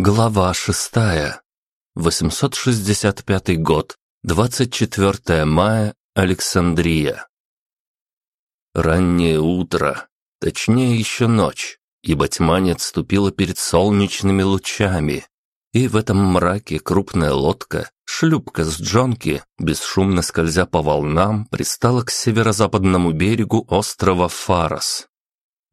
Глава шестая. 865 год. 24 мая. Александрия. Раннее утро, точнее еще ночь, ибо тьма не отступила перед солнечными лучами. И в этом мраке крупная лодка, шлюпка с джонки, бесшумно скользя по волнам, пристала к северо-западному берегу острова Фарос.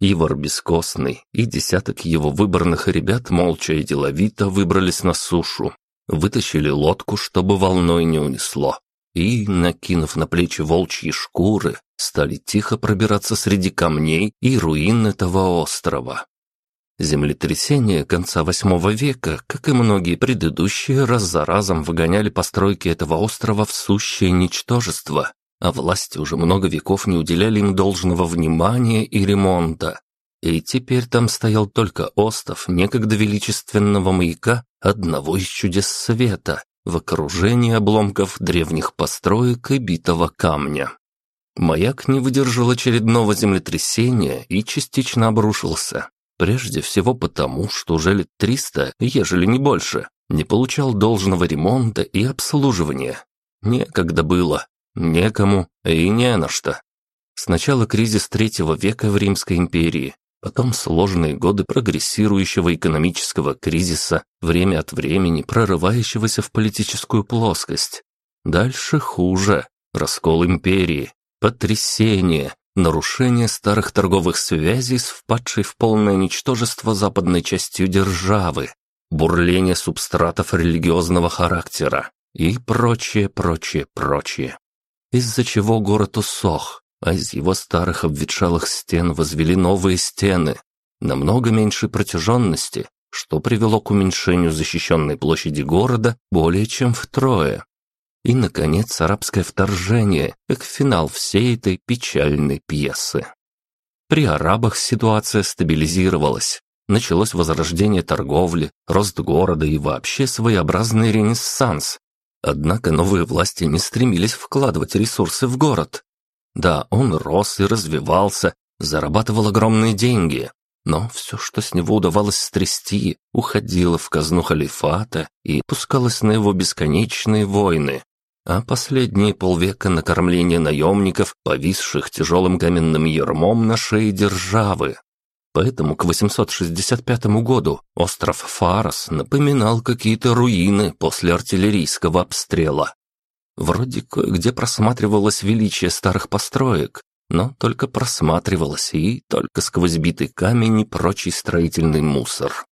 Ивар Бескостный и десяток его выборных ребят молча и деловито выбрались на сушу, вытащили лодку, чтобы волной не унесло, и, накинув на плечи волчьи шкуры, стали тихо пробираться среди камней и руин этого острова. Землетрясения конца восьмого века, как и многие предыдущие, раз за разом выгоняли постройки этого острова в сущее ничтожество, а власти уже много веков не уделяли им должного внимания и ремонта. И теперь там стоял только остов некогда величественного маяка одного из чудес света в окружении обломков древних построек и битого камня. Маяк не выдержал очередного землетрясения и частично обрушился. Прежде всего потому, что уже лет триста, ежели не больше, не получал должного ремонта и обслуживания. Некогда было, Некому и не на что. Сначала кризис третьего века в Римской империи, потом сложные годы прогрессирующего экономического кризиса, время от времени прорывающегося в политическую плоскость. Дальше хуже. Раскол империи, потрясение, нарушение старых торговых связей с впадшей в полное ничтожество западной частью державы, бурление субстратов религиозного характера и прочее, прочее, прочее из-за чего город усох, а из его старых обветшалых стен возвели новые стены, намного меньшей протяженности, что привело к уменьшению защищенной площади города более чем втрое. И, наконец, арабское вторжение, как финал всей этой печальной пьесы. При арабах ситуация стабилизировалась. Началось возрождение торговли, рост города и вообще своеобразный ренессанс, Однако новые власти не стремились вкладывать ресурсы в город. Да, он рос и развивался, зарабатывал огромные деньги, но все, что с него удавалось стрясти, уходило в казну халифата и пускалось на его бесконечные войны. А последние полвека на кормление наемников, повисших тяжелым каменным ермом на шее державы. Поэтому к 865 году остров Фарос напоминал какие-то руины после артиллерийского обстрела. Вроде кое-где просматривалось величие старых построек, но только просматривалось и только сквозь битый камень и прочий строительный мусор.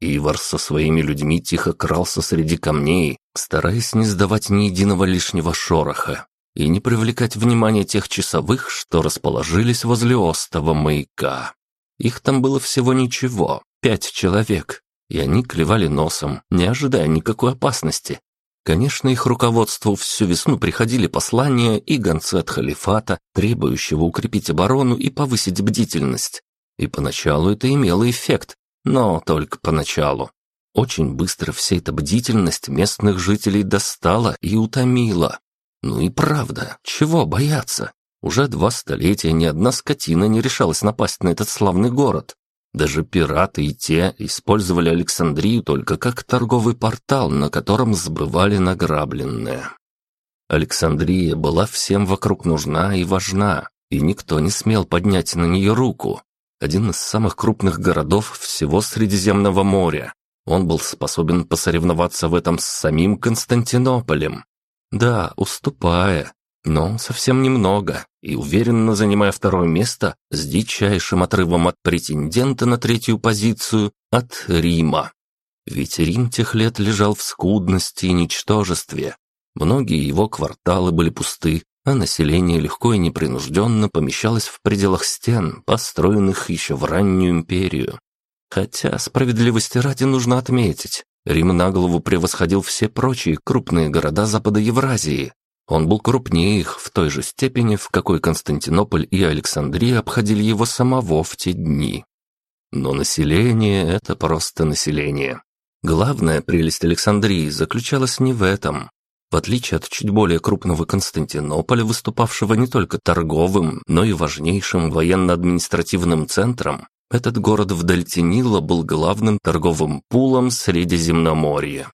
Ивар со своими людьми тихо крался среди камней, стараясь не сдавать ни единого лишнего шороха и не привлекать внимание тех часовых, что расположились возле остова маяка. Их там было всего ничего, пять человек, и они клевали носом, не ожидая никакой опасности. Конечно, их руководству всю весну приходили послания и гонцы от халифата, требующего укрепить оборону и повысить бдительность. И поначалу это имело эффект, но только поначалу. Очень быстро вся эта бдительность местных жителей достала и утомила. Ну и правда, чего бояться? Уже два столетия ни одна скотина не решалась напасть на этот славный город. Даже пираты и те использовали Александрию только как торговый портал, на котором сбывали награбленное. Александрия была всем вокруг нужна и важна, и никто не смел поднять на нее руку. Один из самых крупных городов всего Средиземного моря. Он был способен посоревноваться в этом с самим Константинополем. Да, уступая, но совсем немного, и уверенно занимая второе место с дичайшим отрывом от претендента на третью позицию от Рима. Ведь Рим тех лет лежал в скудности и ничтожестве. Многие его кварталы были пусты, а население легко и непринужденно помещалось в пределах стен, построенных еще в раннюю империю. Хотя, справедливости ради нужно отметить, Рим на голову превосходил все прочие крупные города Запада Евразии, он был крупнее их в той же степени, в какой Константинополь и Александрия обходили его самого в те дни. Но население – это просто население. Главная прелесть Александрии заключалась не в этом. В отличие от чуть более крупного Константинополя, выступавшего не только торговым, но и важнейшим военно-административным центром, Этот город в дельте Нила был главным торговым пулом Средиземноморья.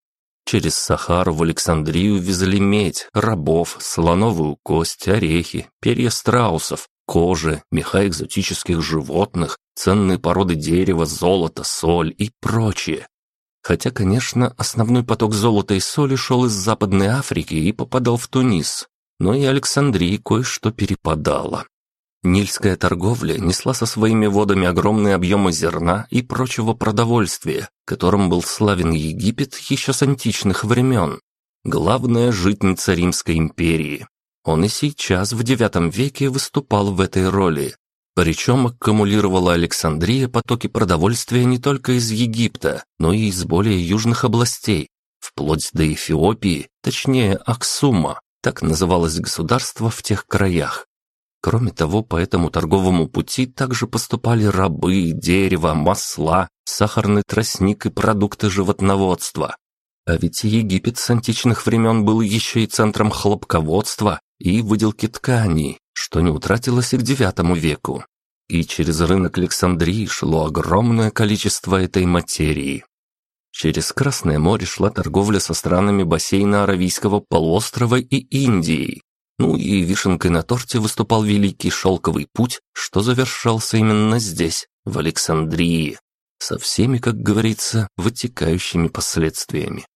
Через Сахару в Александрию везли медь, рабов, слоновую кость, орехи, перья страусов, кожи, меха экзотических животных, ценные породы дерева, золото, соль и прочее. Хотя, конечно, основной поток золота и соли шел из Западной Африки и попадал в Тунис, но и Александрии кое-что перепадало. Нильская торговля несла со своими водами огромные объемы зерна и прочего продовольствия, которым был славен Египет еще с античных времен. Главная житница Римской империи. Он и сейчас, в IX веке, выступал в этой роли. Причем аккумулировала Александрия потоки продовольствия не только из Египта, но и из более южных областей, вплоть до Эфиопии, точнее Аксума, так называлось государство в тех краях. Кроме того, по этому торговому пути также поступали рабы, дерево, масла, сахарный тростник и продукты животноводства. А ведь Египет с античных времен был еще и центром хлопководства и выделки тканей, что не утратилось и к IX веку. И через рынок Александрии шло огромное количество этой материи. Через Красное море шла торговля со странами бассейна Аравийского полуострова и Индией, ну и вишенкой на торте выступал Великий Шелковый путь, что завершался именно здесь, в Александрии, со всеми, как говорится, вытекающими последствиями.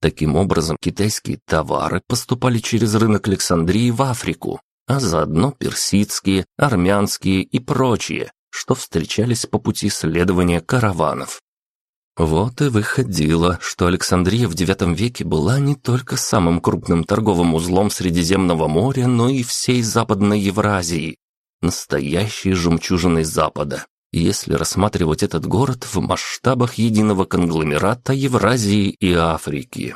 Таким образом, китайские товары поступали через рынок Александрии в Африку, а заодно персидские, армянские и прочие, что встречались по пути следования караванов. Вот и выходило, что Александрия в IX веке была не только самым крупным торговым узлом Средиземного моря, но и всей Западной Евразии, настоящей жемчужиной Запада, если рассматривать этот город в масштабах единого конгломерата Евразии и Африки.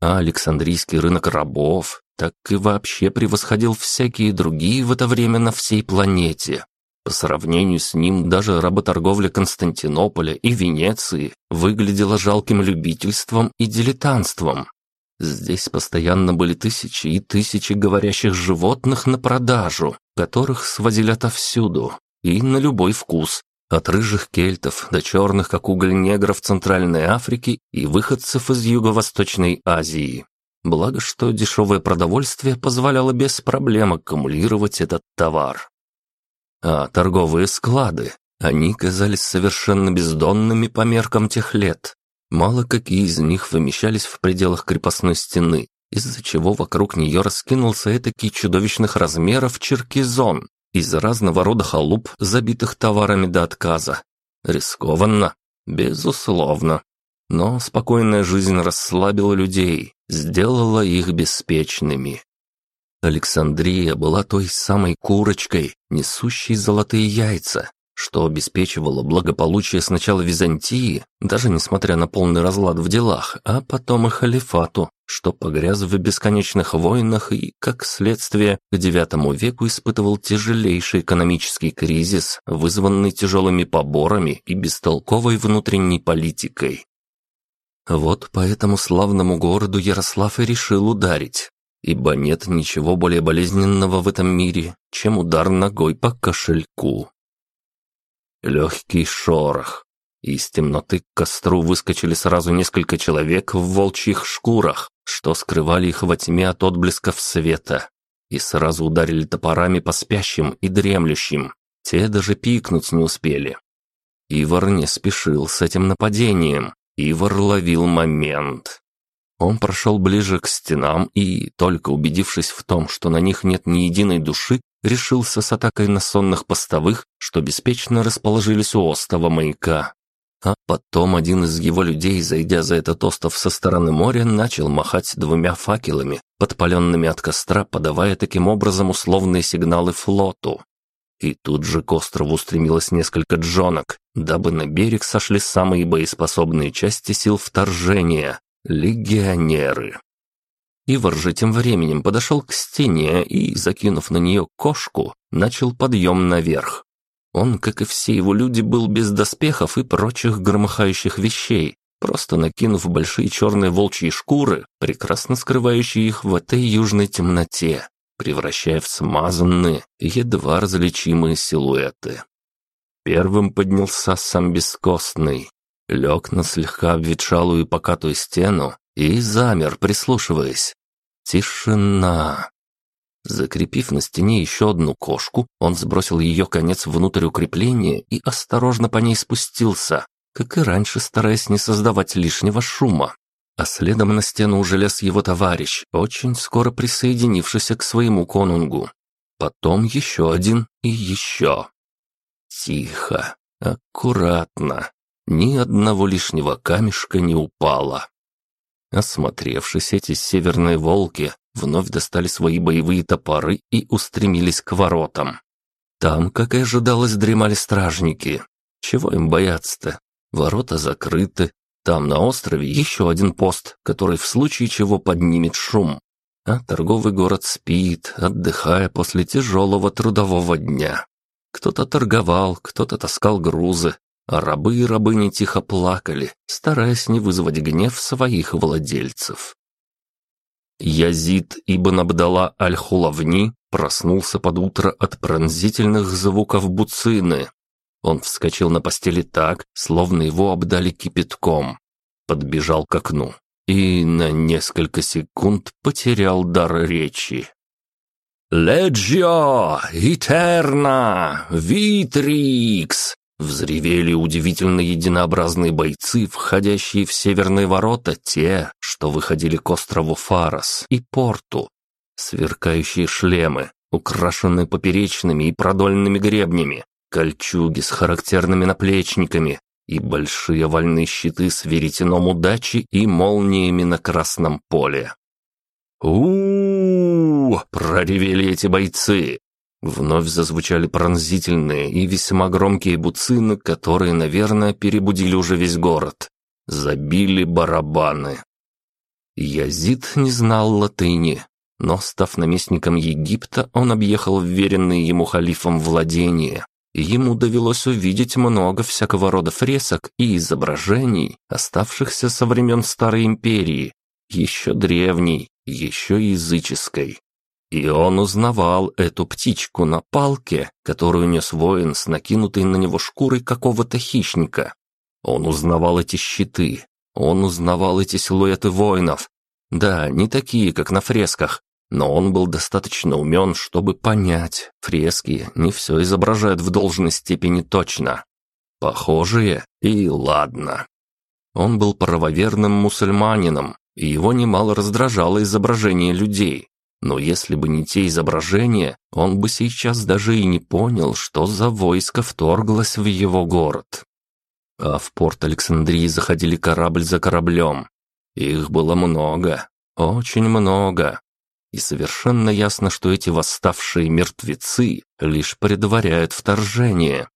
А Александрийский рынок рабов так и вообще превосходил всякие другие в это время на всей планете. По сравнению с ним даже работорговля Константинополя и Венеции выглядела жалким любительством и дилетантством. Здесь постоянно были тысячи и тысячи говорящих животных на продажу, которых свозили отовсюду и на любой вкус, от рыжих кельтов до черных, как уголь негров Центральной Африки и выходцев из Юго-Восточной Азии. Благо, что дешевое продовольствие позволяло без проблем аккумулировать этот товар а торговые склады. Они казались совершенно бездонными по меркам тех лет. Мало какие из них вымещались в пределах крепостной стены, из-за чего вокруг нее раскинулся этакий чудовищных размеров черкизон из разного рода халуп, забитых товарами до отказа. Рискованно? Безусловно. Но спокойная жизнь расслабила людей, сделала их беспечными. Александрия была той самой курочкой, несущей золотые яйца, что обеспечивало благополучие сначала Византии, даже несмотря на полный разлад в делах, а потом и халифату, что погряз в бесконечных войнах и, как следствие, к IX веку испытывал тяжелейший экономический кризис, вызванный тяжелыми поборами и бестолковой внутренней политикой. Вот по этому славному городу Ярослав и решил ударить, ибо нет ничего более болезненного в этом мире, чем удар ногой по кошельку. Легкий шорох. Из темноты к костру выскочили сразу несколько человек в волчьих шкурах, что скрывали их во тьме от отблесков света, и сразу ударили топорами по спящим и дремлющим. Те даже пикнуть не успели. Ивар не спешил с этим нападением. Ивар ловил момент. Он прошел ближе к стенам и, только убедившись в том, что на них нет ни единой души, решился с атакой на сонных постовых, что беспечно расположились у остова маяка. А потом один из его людей, зайдя за этот остров со стороны моря, начал махать двумя факелами, подпаленными от костра, подавая таким образом условные сигналы флоту. И тут же к острову устремилось несколько джонок, дабы на берег сошли самые боеспособные части сил вторжения, Легионеры. Ивар же тем временем подошел к стене и, закинув на нее кошку, начал подъем наверх. Он, как и все его люди, был без доспехов и прочих громыхающих вещей, просто накинув большие черные волчьи шкуры, прекрасно скрывающие их в этой южной темноте, превращая в смазанные, едва различимые силуэты. Первым поднялся сам бескостный, лег на слегка обветшалую покатую стену и замер, прислушиваясь. Тишина. Закрепив на стене еще одну кошку, он сбросил ее конец внутрь укрепления и осторожно по ней спустился, как и раньше, стараясь не создавать лишнего шума. А следом на стену уже лез его товарищ, очень скоро присоединившийся к своему конунгу. Потом еще один и еще. Тихо, аккуратно, ни одного лишнего камешка не упало. Осмотревшись, эти северные волки вновь достали свои боевые топоры и устремились к воротам. Там, как и ожидалось, дремали стражники. Чего им бояться-то? Ворота закрыты. Там на острове еще один пост, который в случае чего поднимет шум. А торговый город спит, отдыхая после тяжелого трудового дня. Кто-то торговал, кто-то таскал грузы, рабы и рабыни тихо плакали, стараясь не вызвать гнев своих владельцев. Язид ибн Абдала аль-Хулавни проснулся под утро от пронзительных звуков буцины. Он вскочил на постели так, словно его обдали кипятком. Подбежал к окну и на несколько секунд потерял дар речи. «Леджио! Итерна! Витрикс!» Взревели удивительно единообразные бойцы, входящие в северные ворота, те, что выходили к острову Фарос и порту. Сверкающие шлемы, украшенные поперечными и продольными гребнями, кольчуги с характерными наплечниками и большие овальные щиты с веретеном удачи и молниями на красном поле. у, -у, -у проревели эти бойцы, Вновь зазвучали пронзительные и весьма громкие буцины, которые, наверное, перебудили уже весь город. Забили барабаны. Язид не знал латыни, но, став наместником Египта, он объехал вверенные ему халифом владения, ему довелось увидеть много всякого рода фресок и изображений, оставшихся со времен Старой Империи, еще древней, еще языческой. И он узнавал эту птичку на палке, которую нес воин с накинутой на него шкурой какого-то хищника. Он узнавал эти щиты, он узнавал эти силуэты воинов. Да, не такие, как на фресках, но он был достаточно умен, чтобы понять, фрески не все изображают в должной степени точно. Похожие и ладно. Он был правоверным мусульманином, и его немало раздражало изображение людей, но если бы не те изображения, он бы сейчас даже и не понял, что за войско вторглось в его город. А в порт Александрии заходили корабль за кораблем. Их было много, очень много. И совершенно ясно, что эти восставшие мертвецы лишь предваряют вторжение.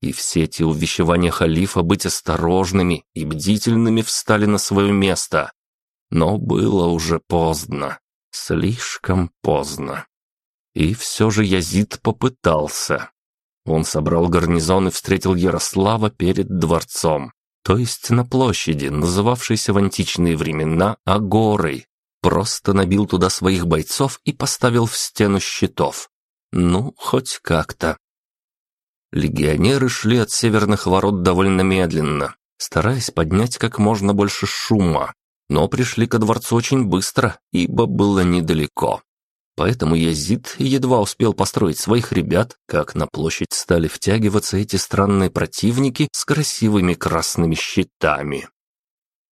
И все эти увещевания халифа быть осторожными и бдительными встали на свое место. Но было уже поздно. Слишком поздно. И все же Язид попытался. Он собрал гарнизон и встретил Ярослава перед дворцом, то есть на площади, называвшейся в античные времена Агорой. Просто набил туда своих бойцов и поставил в стену щитов. Ну, хоть как-то. Легионеры шли от северных ворот довольно медленно, стараясь поднять как можно больше шума, но пришли ко дворцу очень быстро, ибо было недалеко. Поэтому Язид едва успел построить своих ребят, как на площадь стали втягиваться эти странные противники с красивыми красными щитами.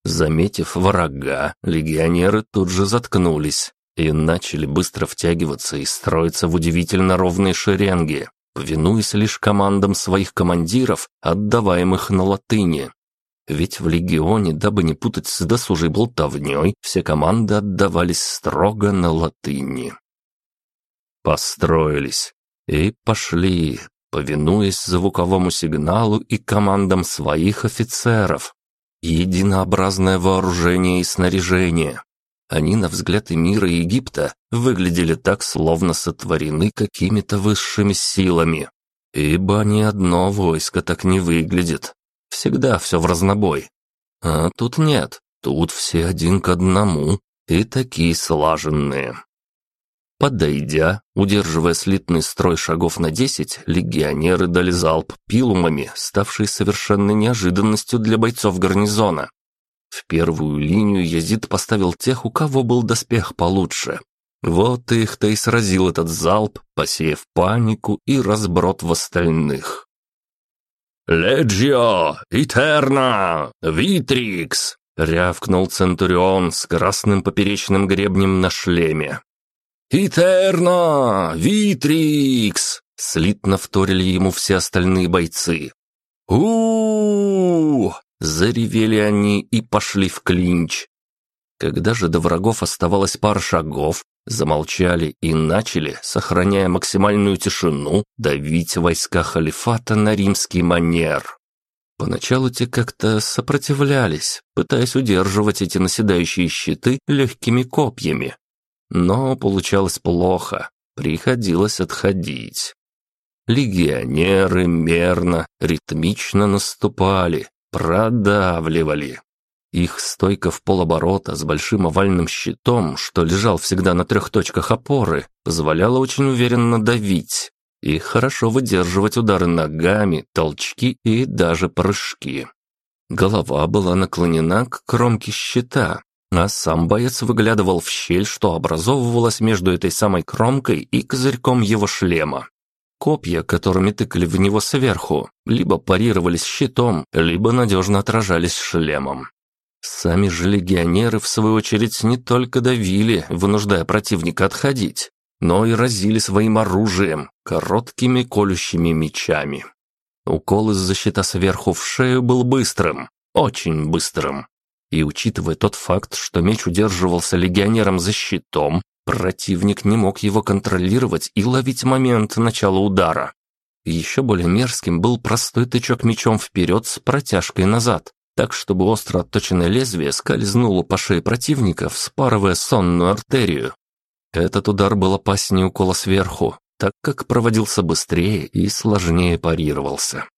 Заметив врага, легионеры тут же заткнулись и начали быстро втягиваться и строиться в удивительно ровные шеренги, повинуясь лишь командам своих командиров, отдаваемых на латыни. Ведь в легионе, дабы не путать с досужей болтовней, все команды отдавались строго на латыни. Построились и пошли, повинуясь звуковому сигналу и командам своих офицеров. Единообразное вооружение и снаряжение. Они, на взгляд Эмира Египта, выглядели так, словно сотворены какими-то высшими силами. Ибо ни одно войско так не выглядит, Всегда все в разнобой. А тут нет, тут все один к одному и такие слаженные. Подойдя, удерживая слитный строй шагов на десять, легионеры дали залп пилумами, ставший совершенной неожиданностью для бойцов гарнизона. В первую линию Язид поставил тех, у кого был доспех получше. Вот их-то и сразил этот залп, посеяв панику и разброд в остальных. «Леджио! Итерна! Витрикс!» — рявкнул Центурион с красным поперечным гребнем на шлеме. «Итерна! Витрикс!» — слитно вторили ему все остальные бойцы. у, -у, -у Заревели они и пошли в клинч. Когда же до врагов оставалось пара шагов, замолчали и начали, сохраняя максимальную тишину, давить войска халифата на римский манер. Поначалу те как-то сопротивлялись, пытаясь удерживать эти наседающие щиты легкими копьями, но получалось плохо, приходилось отходить. Легионеры мерно, ритмично наступали, продавливали. Их стойка в полоборота с большим овальным щитом, что лежал всегда на трех точках опоры, позволяла очень уверенно давить и хорошо выдерживать удары ногами, толчки и даже прыжки. Голова была наклонена к кромке щита, а сам боец выглядывал в щель, что образовывалась между этой самой кромкой и козырьком его шлема. Копья, которыми тыкали в него сверху, либо парировались щитом, либо надежно отражались шлемом. Сами же легионеры, в свою очередь, не только давили, вынуждая противника отходить, но и разили своим оружием, короткими колющими мечами. Укол из защита сверху в шею был быстрым, очень быстрым. И учитывая тот факт, что меч удерживался легионером за щитом, противник не мог его контролировать и ловить момент начала удара. Еще более мерзким был простой тычок мечом вперед с протяжкой назад, так чтобы остро отточенное лезвие скользнуло по шее противника, вспарывая сонную артерию. Этот удар был опаснее укола сверху, так как проводился быстрее и сложнее парировался.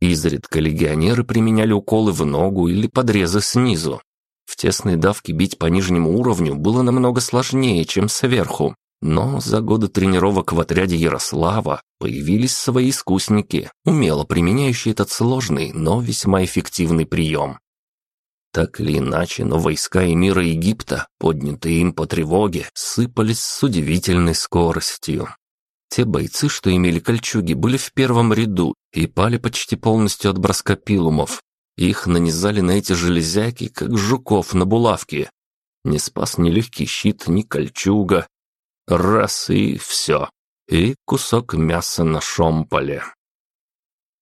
Изредка легионеры применяли уколы в ногу или подрезы снизу. В тесной давке бить по нижнему уровню было намного сложнее, чем сверху. Но за годы тренировок в отряде Ярослава появились свои искусники, умело применяющие этот сложный, но весьма эффективный прием. Так или иначе, но войска эмира Египта, поднятые им по тревоге, сыпались с удивительной скоростью. Те бойцы, что имели кольчуги, были в первом ряду и пали почти полностью от броска пилумов. Их нанизали на эти железяки, как жуков на булавки. Не спас ни легкий щит, ни кольчуга. Раз и все. И кусок мяса на шомполе.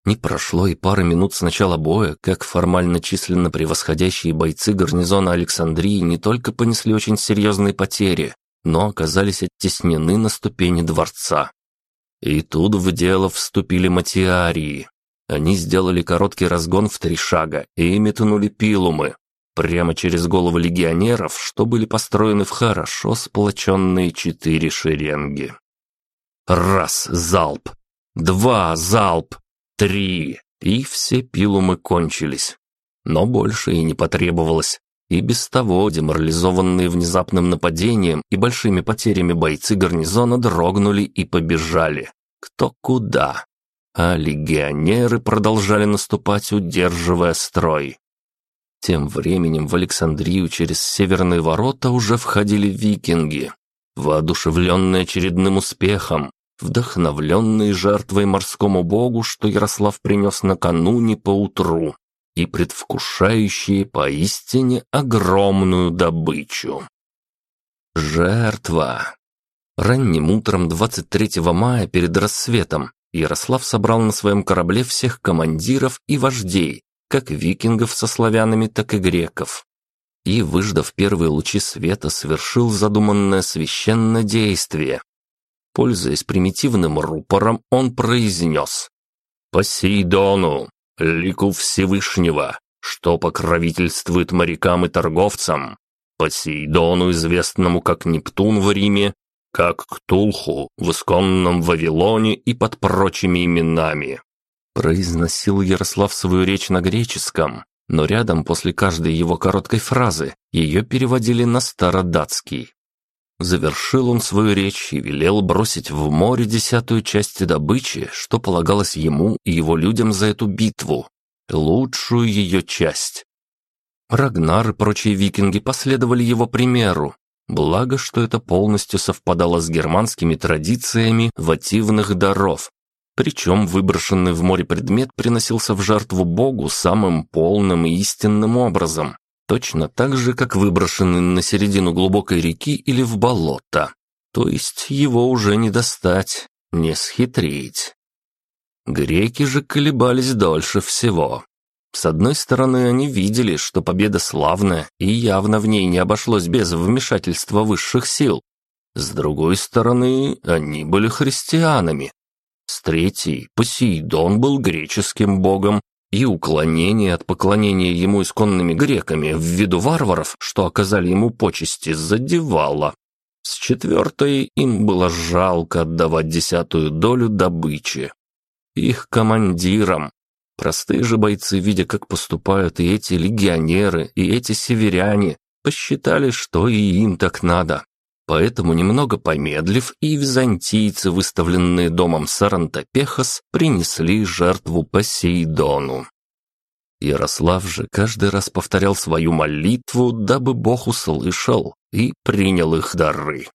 Не прошло и пары минут с начала боя, как формально численно превосходящие бойцы гарнизона Александрии не только понесли очень серьезные потери, но оказались оттеснены на ступени дворца. И тут в дело вступили матиарии. Они сделали короткий разгон в три шага и метнули пилумы прямо через головы легионеров, что были построены в хорошо сплоченные четыре шеренги. Раз залп, два залп, три, и все пилумы кончились. Но больше и не потребовалось. И без того деморализованные внезапным нападением и большими потерями бойцы гарнизона дрогнули и побежали кто куда. А легионеры продолжали наступать, удерживая строй. Тем временем в Александрию через северные ворота уже входили викинги, воодушевленные очередным успехом, вдохновленные жертвой морскому богу, что Ярослав принес накануне поутру, и предвкушающие поистине огромную добычу. Жертва. Ранним утром 23 мая перед рассветом Ярослав собрал на своем корабле всех командиров и вождей, как викингов со славянами, так и греков. И, выждав первые лучи света, совершил задуманное священное действие. Пользуясь примитивным рупором, он произнес «Посейдону, лику Всевышнего, что покровительствует морякам и торговцам, Посейдону, известному как Нептун в Риме, как Ктулху в исконном Вавилоне и под прочими именами. Произносил Ярослав свою речь на греческом, но рядом после каждой его короткой фразы ее переводили на стародатский. Завершил он свою речь и велел бросить в море десятую часть добычи, что полагалось ему и его людям за эту битву. Лучшую ее часть. Рагнар и прочие викинги последовали его примеру. Благо, что это полностью совпадало с германскими традициями вативных даров. Причем выброшенный в море предмет приносился в жертву Богу самым полным и истинным образом. Точно так же, как выброшенный на середину глубокой реки или в болото. То есть его уже не достать, не схитрить. Греки же колебались дольше всего. С одной стороны, они видели, что победа славная, и явно в ней не обошлось без вмешательства высших сил. С другой стороны, они были христианами. С третьей, Посейдон был греческим богом, и уклонение от поклонения ему исконными греками в виду варваров, что оказали ему почести, задевало. С четвертой им было жалко отдавать десятую долю добычи. Их командирам. Простые же бойцы, видя, как поступают и эти легионеры, и эти северяне, посчитали, что и им так надо. Поэтому, немного помедлив, и византийцы, выставленные домом Сарантопехос, принесли жертву Посейдону. Ярослав же каждый раз повторял свою молитву, дабы Бог услышал и принял их дары.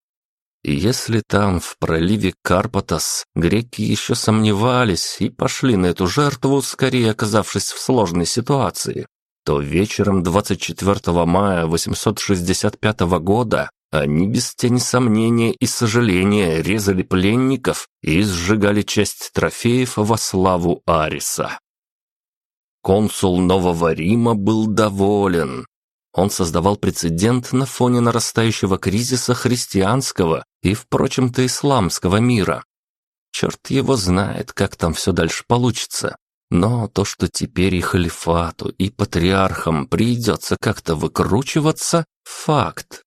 И если там, в проливе Карпатос, греки еще сомневались и пошли на эту жертву, скорее оказавшись в сложной ситуации, то вечером 24 мая 865 года они без тени сомнения и сожаления резали пленников и сжигали часть трофеев во славу Ариса. Консул Нового Рима был доволен. Он создавал прецедент на фоне нарастающего кризиса христианского и, впрочем-то, исламского мира. Черт его знает, как там все дальше получится. Но то, что теперь и халифату, и патриархам придется как-то выкручиваться – факт.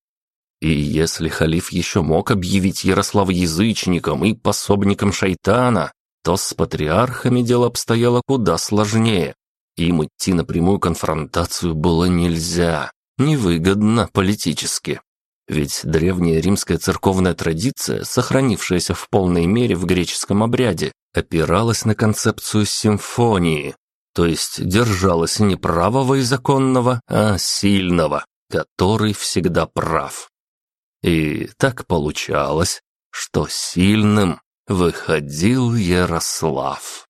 И если халиф еще мог объявить Ярослава язычником и пособником шайтана, то с патриархами дело обстояло куда сложнее. Им идти на прямую конфронтацию было нельзя, невыгодно политически. Ведь древняя римская церковная традиция, сохранившаяся в полной мере в греческом обряде, опиралась на концепцию симфонии, то есть держалась не правого и законного, а сильного, который всегда прав. И так получалось, что сильным выходил Ярослав.